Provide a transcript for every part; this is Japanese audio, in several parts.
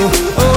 oh.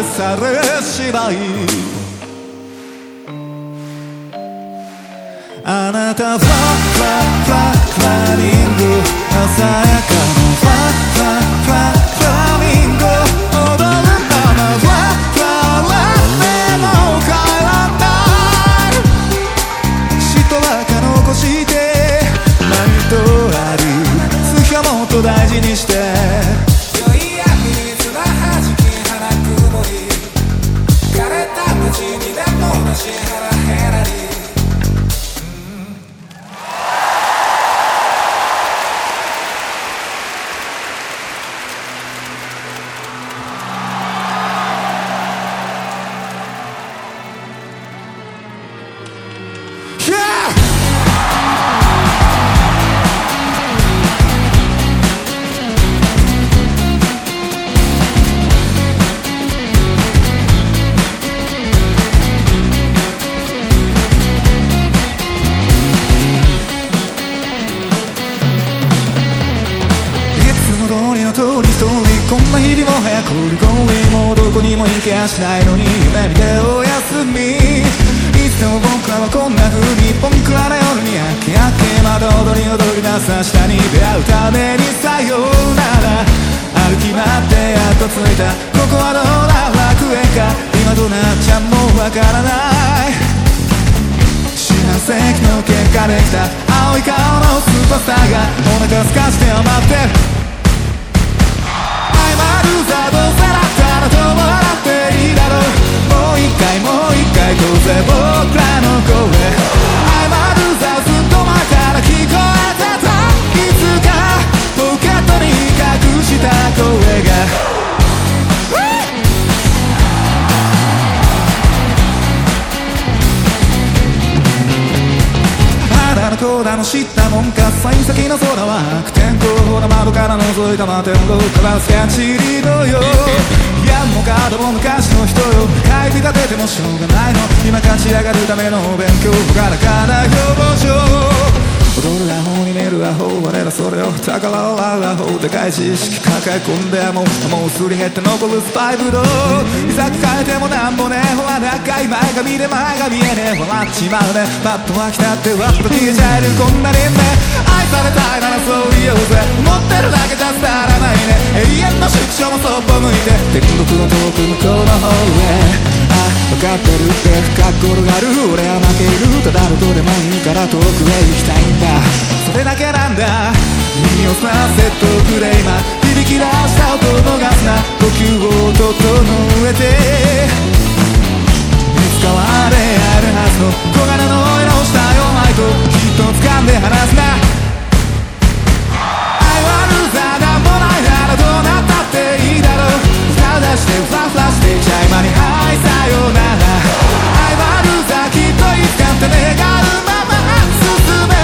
までされ次第あなたはり踊り出す明日に出会うためにさようなら歩き回ってやっと着いたここはどうだ楽園か今となっちゃもうわからない。四半世紀の結果できた青い顔のスーパースターがお腹すかして待って。る I'm a loser どうせだったらともらっていいだろうもう一回もう一回どうせ僕らの声 I'm a loser ずっと前から聞こえ声が。肌のコーダの知ったもんか幸先の空は悪天候ほら窓から覗いた摩天楼からスキャンチリドよ。いやもうカードも昔の人よ。帰り立ててもしょうがないの。今勝ち上がるための勉強からかな表情踊るアホに見るアホ我らそれを宝を洗うでかい知識抱え込んでももうすり減って残るスパイブドウいざ変えてもなんもねほら長い前髪で前が見えねえ。笑っちまうね。バットは来たってわっと消えちゃえるこんなにね。愛されたいならそう言おうぜ。持ってるだけじゃ伝わらないね。永遠の宿所もそっぽ向いて。天国の遠く向こうの方へ。分かってるって深く転がる。俺は負ける。ただのどうでもいいから遠くへ行きたいんだ。それだけなんだ。のさセットプレイマー響き出した音を逃すな。呼吸を整えて。いつかは出会えるはずの小柄の色をしたよ愛ときっと掴んで離すな。歌を出してフラフラしてちゃいまにはいさよなら愛はルザーきっといつかって願うまま進め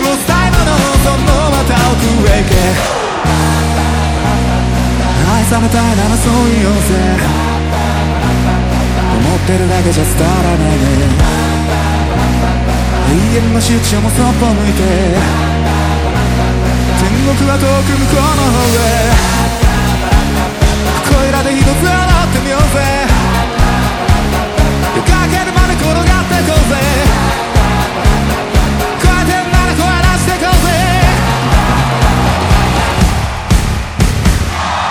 ロスタイムのそのまた奥へ行け愛されたいならそう言おうぜ思ってるだけじゃ伝わらないね永遠の集中もそっぽ向いて天国は遠く向こうの方へ。で一つ笑ってみようぜ。夜かけるまで転がってこうぜ。超えてんなら声出してこうぜ。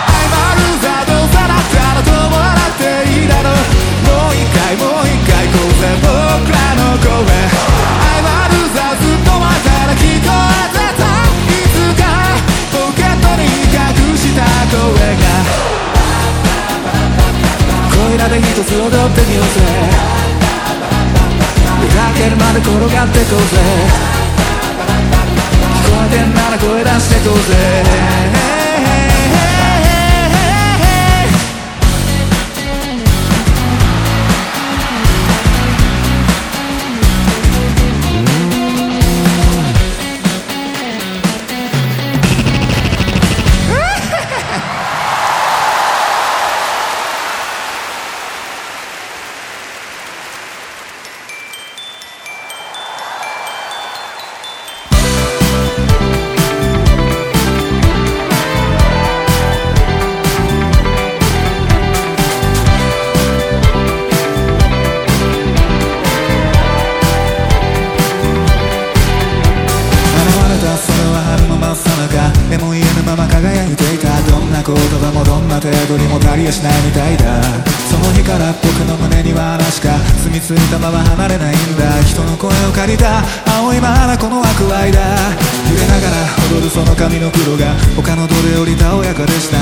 愛はルーザーどうせだったらどうも笑っていいだろう。もう一回もう一回こうぜ僕らの声。愛はルーザーずっと前から聞こえてた。いつかポケットに隠した声がこいらで一つ踊ってみようぜ。出かけるまで転がってこうぜ。聞こえてんなら声出してこうぜ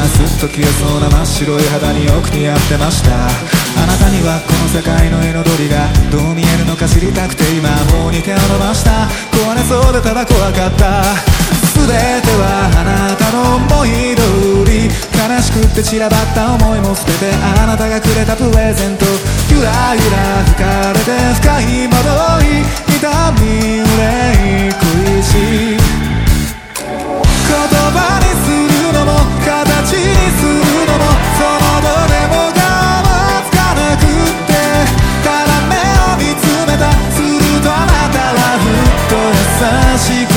すっと消えそうな真っ白い肌によく似合ってましたあなたにはこの世界の彩りがどう見えるのか知りたくて今もうに手を伸ばした。壊れそうでただ怖かった全てはあなたの思い通り悲しくって散らばった思いも捨ててあなたがくれたプレゼント。ゆらゆら吹かれて深い惑い痛み憂い恋し。い言葉しく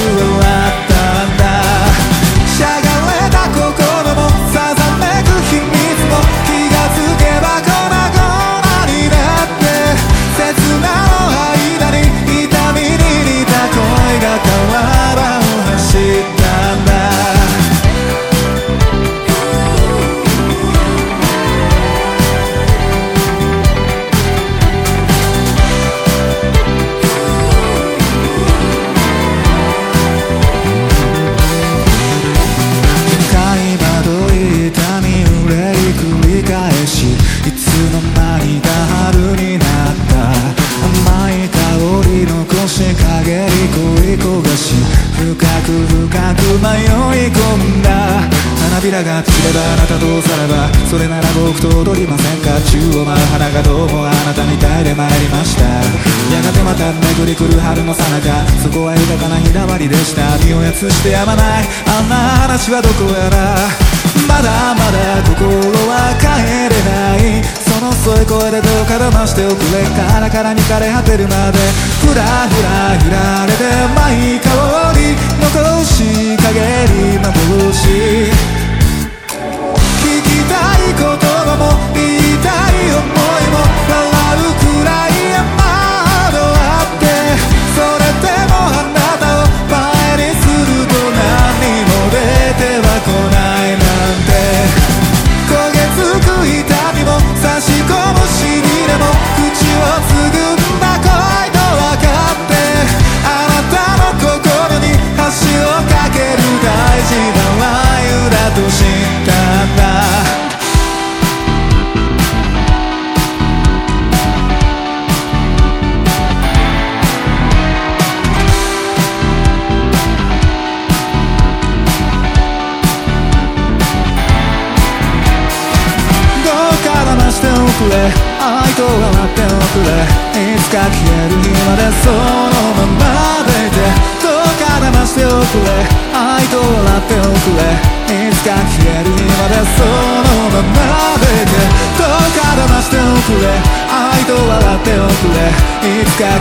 り来る春の最中そこは豊かな日だわりでした。身をやつしてやまない。あんな話はどこやらまだまだ心は帰れない。その添い声でどうか騙しておくれ。カラカラに枯れ果てるまでふらふら揺られてマイ香り残し陰り幻。聞きたい言葉も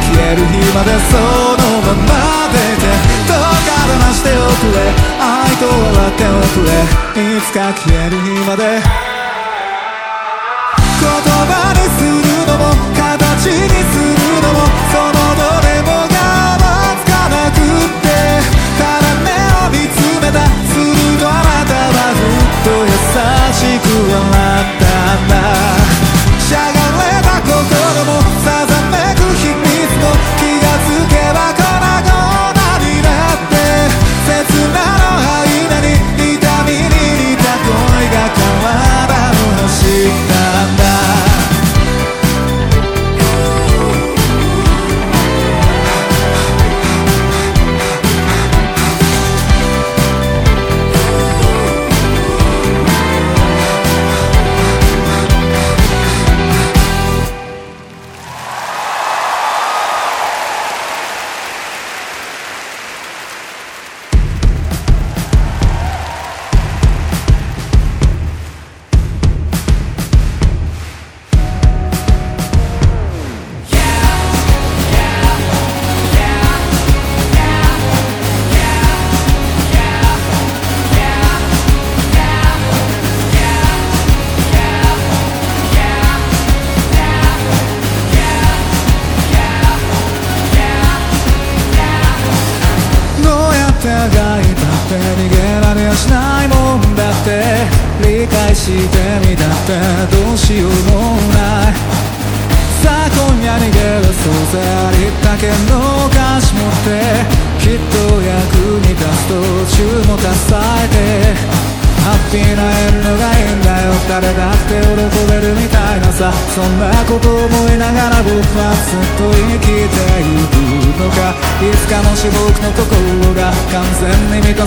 消える日までそのままでいてどうか騙しておくれ愛と笑っておくれいつか消える日まで言葉にするのも形にするのもそのどれもがわつかなくってただ目を見つめたするとあなたはずっと優しく笑ったんだ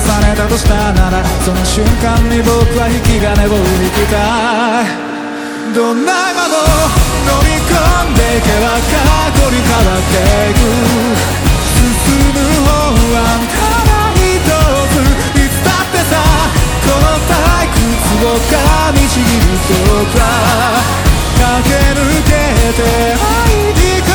されたとしたならその瞬間に僕は引き金を引きたいどんな今も飲み込んでいけば過去に変わっていく進む方はただ一ついつだってさこの退屈を噛みちぎる僕は駆け抜けて愛に込ん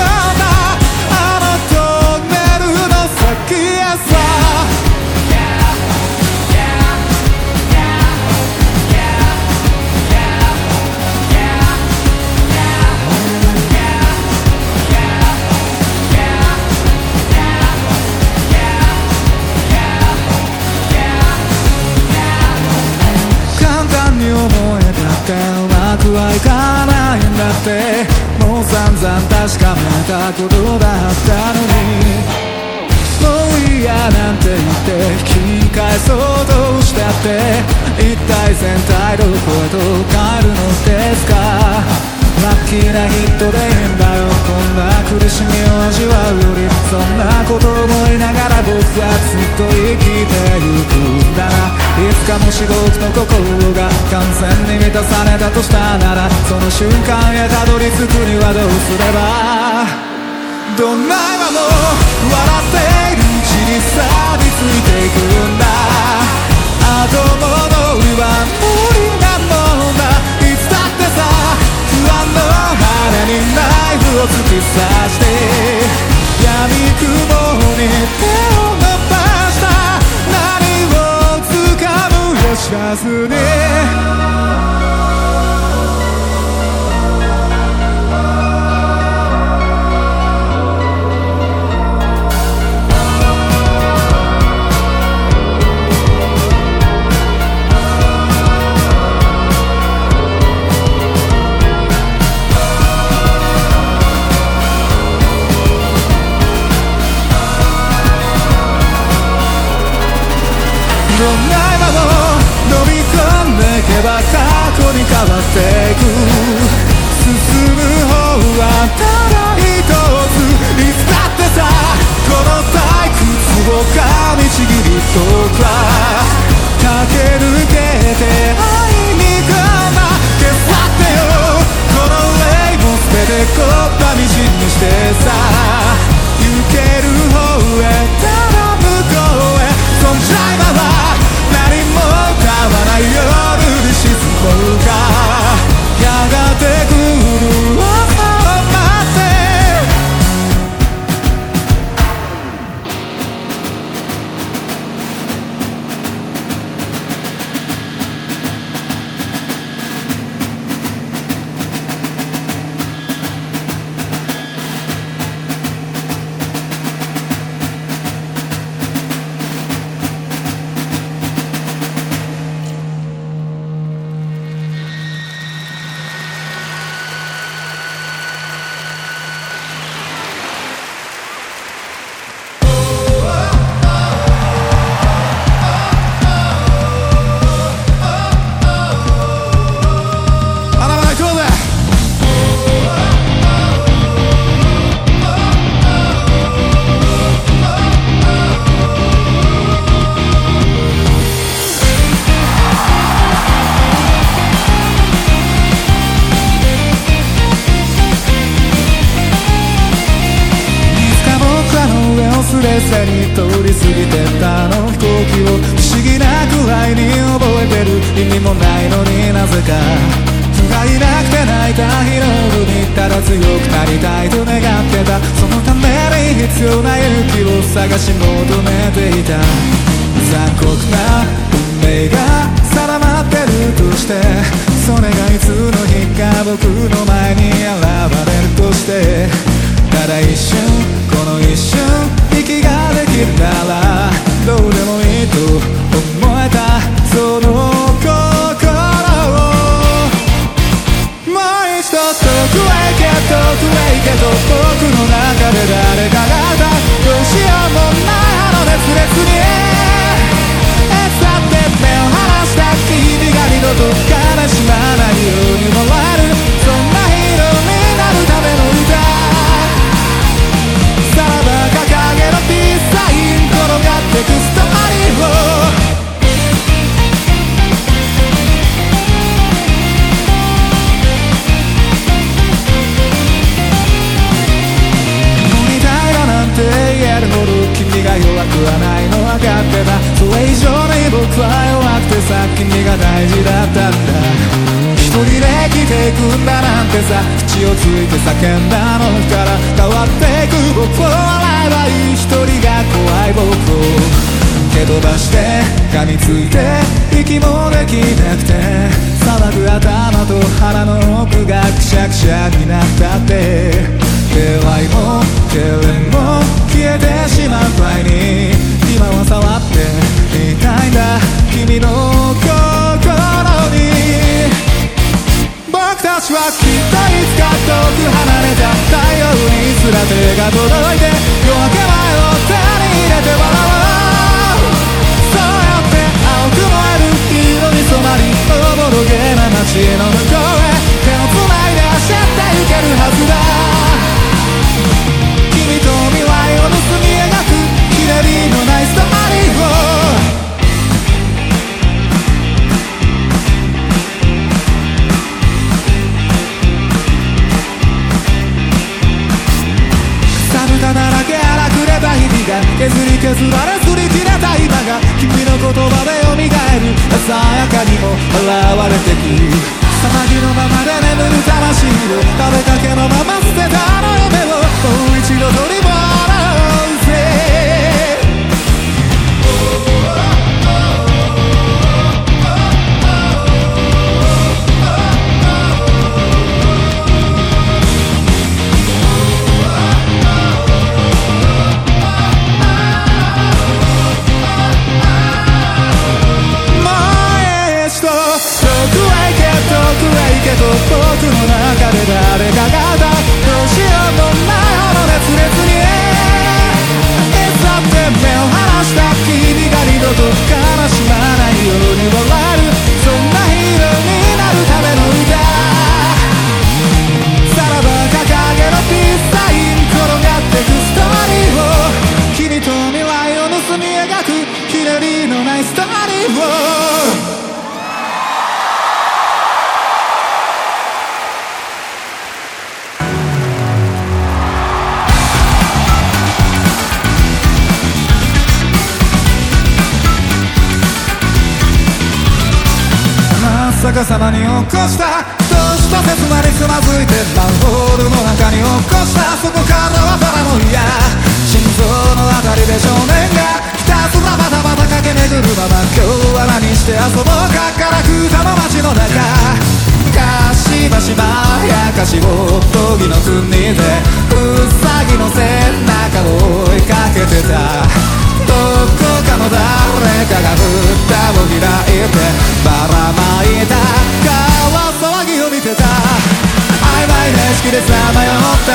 はいかないんだって。もう散々確かめたことだったのに。もう嫌なんて言って引き返そうとしたって。一体全体どこへと帰るのですか？ラッキーなヒットでいいんだよこんな苦しみを味わうよりそんなこと思いながら僕はずっと生きてゆくんだな。いつかもし僕の心が完全に満たされたとしたならその瞬間へたどり着くにはどうすれば。どんな今も笑っているうちに錆びついていくんだ。後戻りは無理突き刺して闇雲に手を伸ばした。何を掴むよ知らずにば過去に変わっていく。進む方はただ一ついつだってさこの退屈を噛みちぎるとか駆け抜けて会いに行くんだ消さってよこの霊も全てこったみじんにしてさ行ける方へただ向こうへそんじゃ今は何も変わらない夜に沈もうかやがてくる探し求めていた。残酷な運命が定まってるとしてそれがいつの日か僕の前に現れるとしてただ一瞬この一瞬息ができたらどうでもいいと中で誰かが歌うどうしようもないあの熱烈に餌って目を離した君が二度と悲しまないようにもらえるはないの分かってた。それ以上に僕は弱くてさ君が大事だったんだ。一人で生きていくんだなんてさ。口をついて叫んだのから変わっていく僕を笑えばいい。一人が怖い僕を。蹴飛ばして噛みついて息もできなくて。騒ぐ頭と腹の奥がくしゃくしゃになったって。気配も痙攣も消えてしまうくらいに今は触っていたいんだ君の心に僕たちはきっといつか遠く離れた太陽にすら手が届いて夜明け前を手に入れて笑おう。そうやって青く燃える色に染まりおぼろげな街の向こうへ手をつないで走って行けるはずだ。削りさ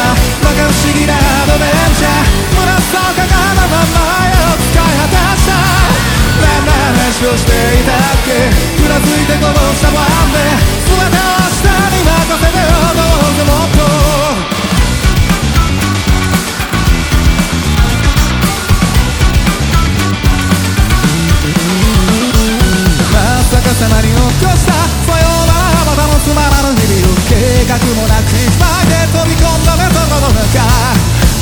まよった馬鹿不思議なアドベンチャー胸そうかがなままを使い果たした何の話をしていたっけふらついてこぼしたワンで全てを明日に任せてよどうぞもっとまさかさまに起こした。さようならまたのつまらぬ日々。を計画もなく。の中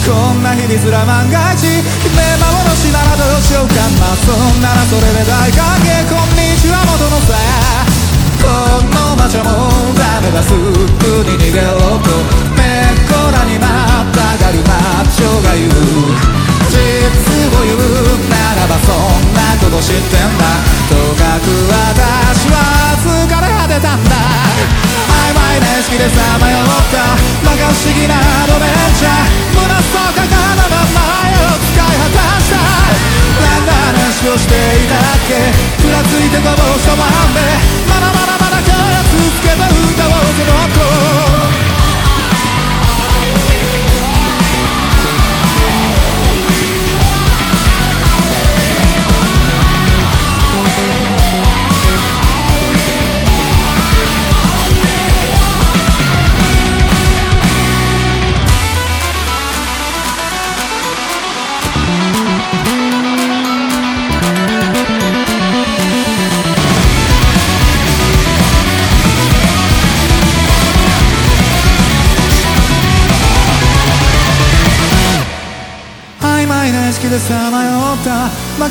こんな日々すら万が一夢幻ならどうしようかまあそんならそれで大歓迎こんにちは元のさこの街はもダメだすぐに逃げようとめっこらにまたがるマッチョが言う実を言うならばそんなこと知ってんだとかく私は疲れ果てたんだ曖昧な意識でさまよった馬鹿不思議ならつい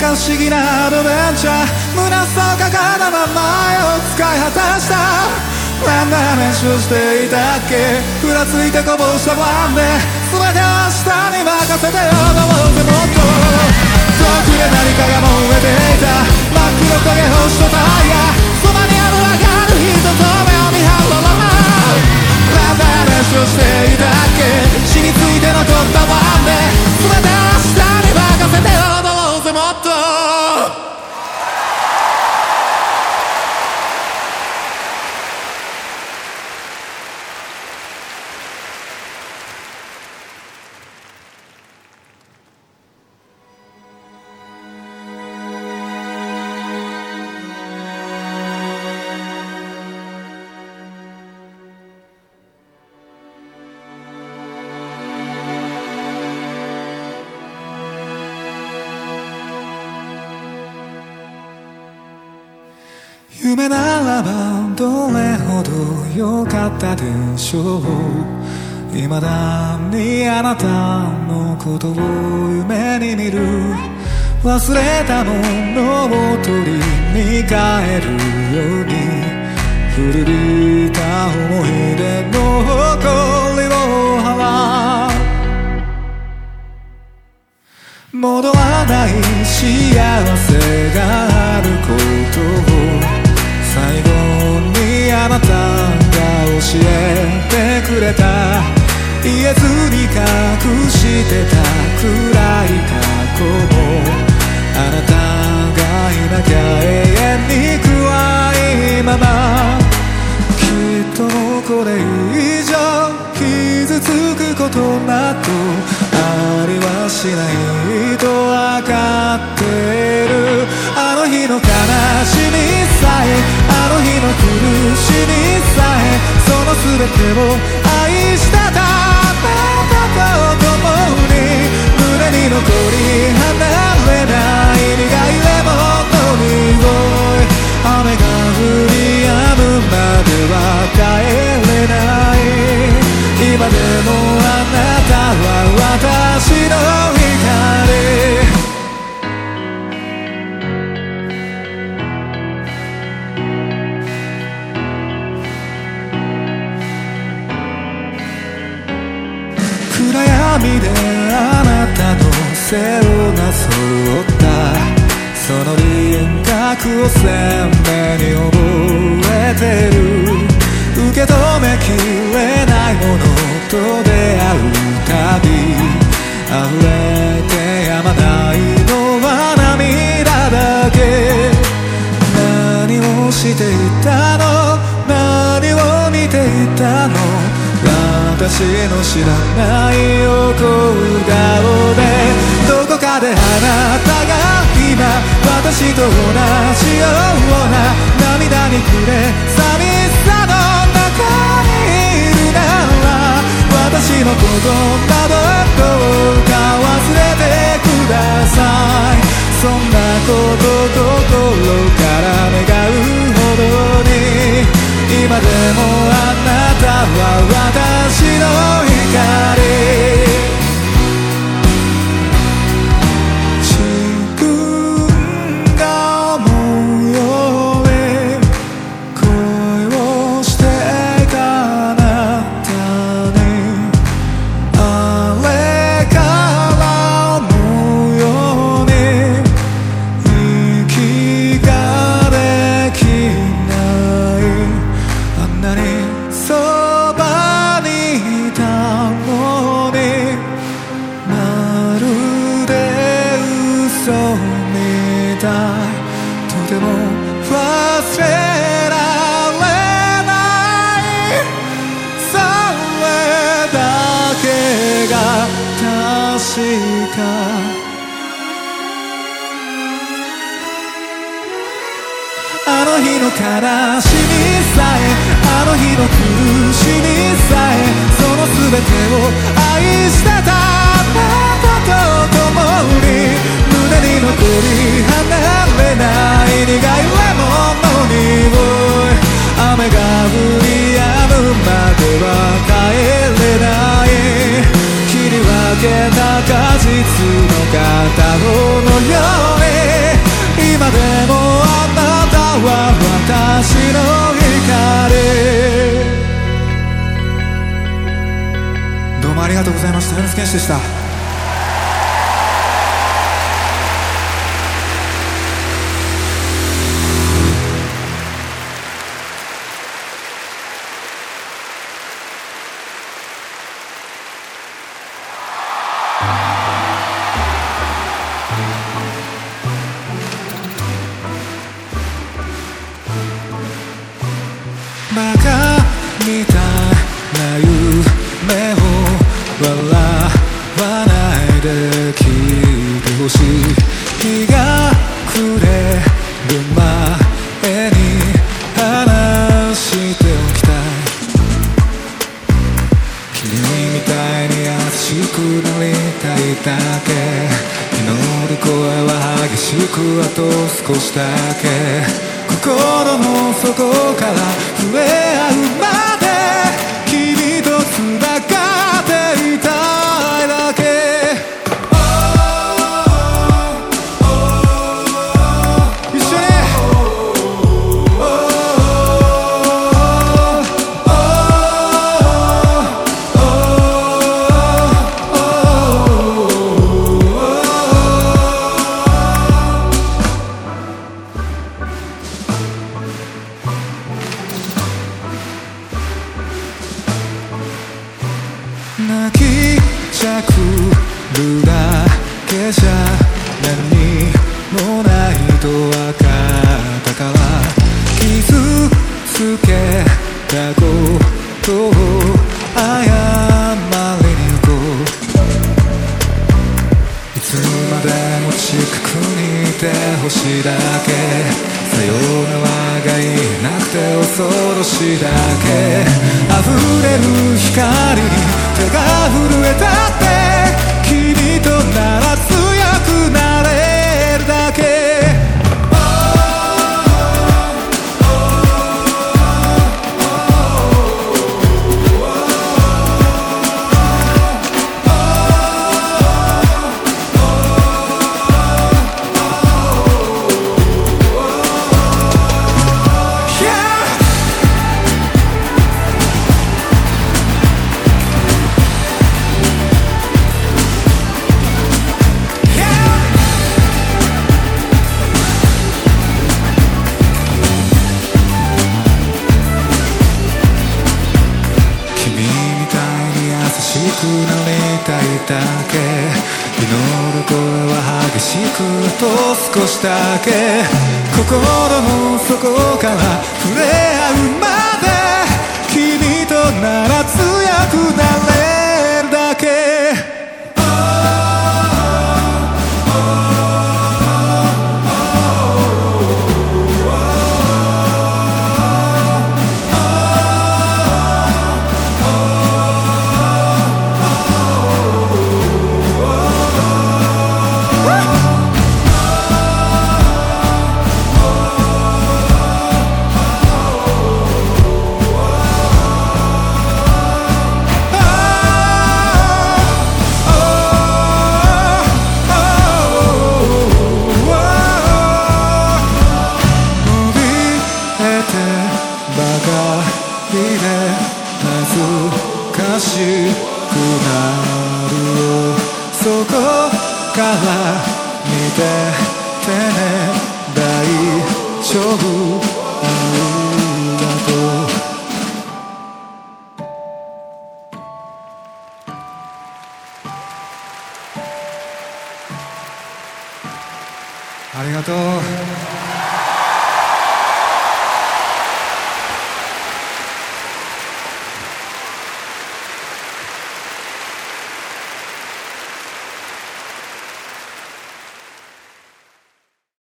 った摩訶不思議なアドベンチャー。胸そうかがなままを使い果たした。何の話をしていたっけ？ふらついてこぼしたワンで。全てを明日に任せてよ。どうぜもっと遠くで何かが燃えていた。真っ黒焦げ星とタイヤ。そばにある上がる人と目を見張ろう何の話をしていたっけ？死について残ったワンで。ったでしょう未だにあなたのことを夢に見る。忘れたものを取りに帰るように古びた思い出の誇りを払う戻らない幸せがあることを最後にあなたが教えてくれた言えずに隠してた暗い過去もあなたがいなきゃ永遠に暗いままきっとこれ以上傷つくことなどありはしないと分かってるあの日の悲しみさえあの日の苦しみさえその全てを愛したたあなたと共に胸に残り離れない。などどうか忘れてください。そんなことと悲しみさえあの日の苦しみさえその全てを愛してたあなたと共に胸に残り離れない苦いレモンの匂い雨が降り止むまでは帰れない切り分けた果実の片方のように今でもあなたは私の光どうもありがとうございました。米津玄師でした。あと少しだけ心の底から